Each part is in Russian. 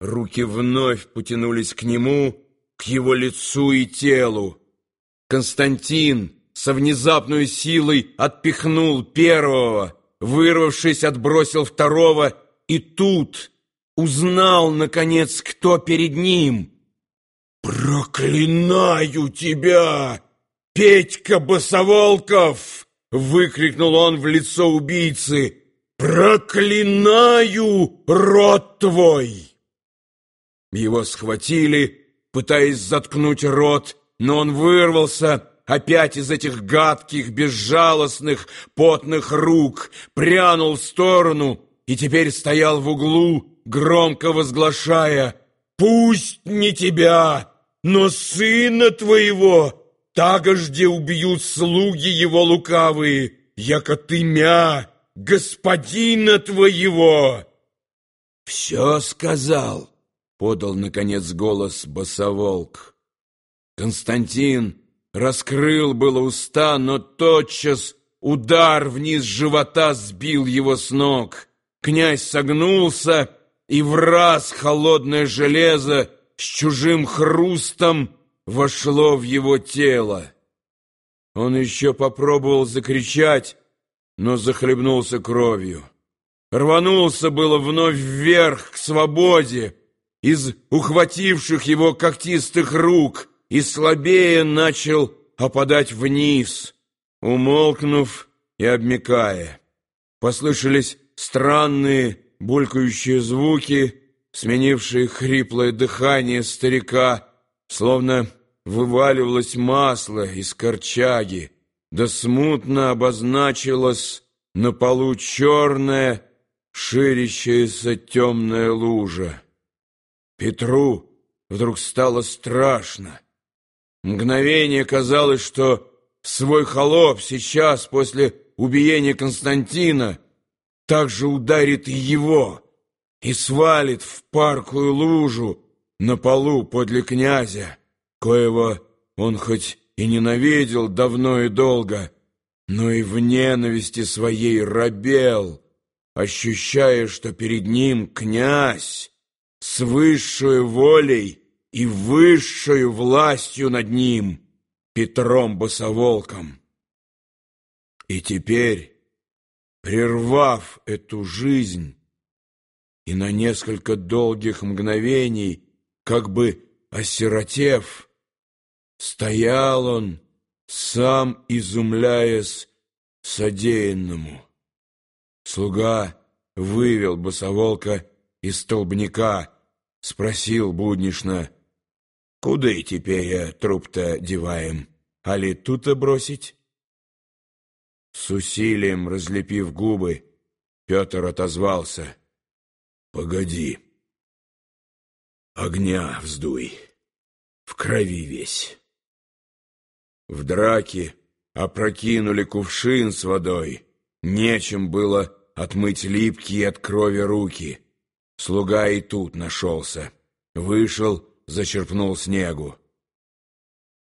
Руки вновь потянулись к нему, к его лицу и телу. Константин со внезапной силой отпихнул первого, вырвавшись, отбросил второго, и тут узнал, наконец, кто перед ним. «Проклинаю тебя, Петька Босоволков!» — выкрикнул он в лицо убийцы. «Проклинаю рот твой!» Его схватили, пытаясь заткнуть рот, но он вырвался опять из этих гадких, безжалостных, потных рук, прянул в сторону и теперь стоял в углу, громко возглашая «Пусть не тебя, но сына твоего тагожде убьют слуги его лукавые, яко ты мя, господина твоего!» «Все сказал!» — подал, наконец, голос босоволк. Константин раскрыл было уста, но тотчас удар вниз живота сбил его с ног. Князь согнулся, и в раз холодное железо с чужим хрустом вошло в его тело. Он еще попробовал закричать, но захлебнулся кровью. Рванулся было вновь вверх к свободе, из ухвативших его когтистых рук и слабее начал опадать вниз, умолкнув и обмякая. Послышались странные булькающие звуки, сменившие хриплое дыхание старика, словно вываливалось масло из корчаги, да смутно обозначилась на полу черная, ширящаяся темная лужа. Петру вдруг стало страшно. Мгновение казалось, что свой холоп сейчас, после убиения Константина, также ударит и его и свалит в паркую лужу на полу подле князя, коего он хоть и ненавидел давно и долго, но и в ненависти своей робел, ощущая, что перед ним князь, с высшей волей и высшей властью над ним, Петром Босоволком. И теперь, прервав эту жизнь, и на несколько долгих мгновений, как бы осиротев, стоял он, сам изумляясь содеянному. Слуга вывел босоволка из столбняка, спросил буднишно, «Куда и теперь труп-то деваем? Али тут-то бросить?» С усилием разлепив губы, Петр отозвался, «Погоди, огня вздуй, в крови весь». В драке опрокинули кувшин с водой, нечем было отмыть липкие от крови руки — Слуга и тут нашелся. Вышел, зачерпнул снегу.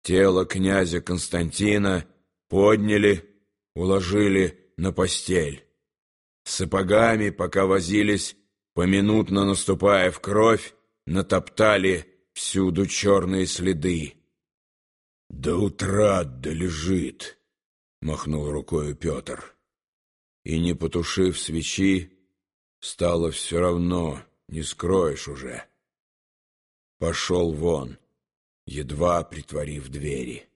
Тело князя Константина подняли, уложили на постель. Сапогами, пока возились, поминутно наступая в кровь, натоптали всюду черные следы. «До утра долежит», — махнул рукою Петр. И, не потушив свечи, Стало все равно, не скроешь уже. Пошел вон, едва притворив двери.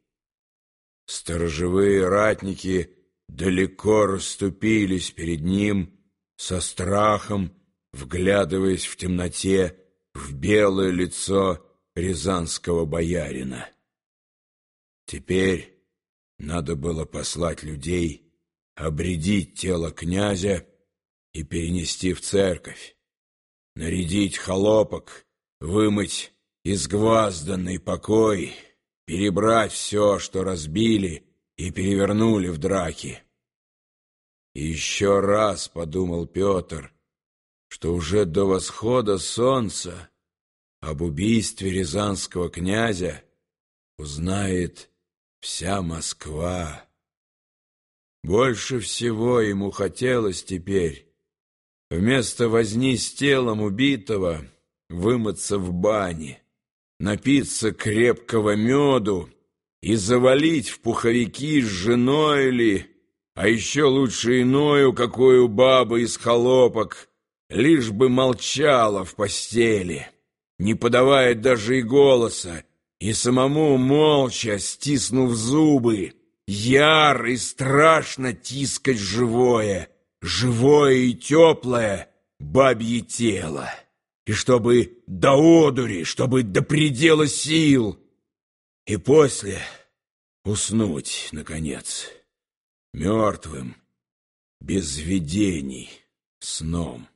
Сторожевые ратники далеко расступились перед ним, со страхом, вглядываясь в темноте в белое лицо рязанского боярина. Теперь надо было послать людей, обредить тело князя и перенести в церковь, нарядить холопок, вымыть изгвазданный покой, перебрать все, что разбили и перевернули в драке. И еще раз подумал Петр, что уже до восхода солнца об убийстве рязанского князя узнает вся Москва. Больше всего ему хотелось теперь Вместо возни с телом убитого вымыться в бане, напиться крепкого меду и завалить в пуховики с женой ли, а еще лучше иною, какую баба из холопок, лишь бы молчала в постели, не подавая даже и голоса, и самому молча, стиснув зубы, яр и страшно тискать живое, живое и теплое бабье тело, и чтобы до одури, чтобы до предела сил, и после уснуть, наконец, мертвым, без видений, сном.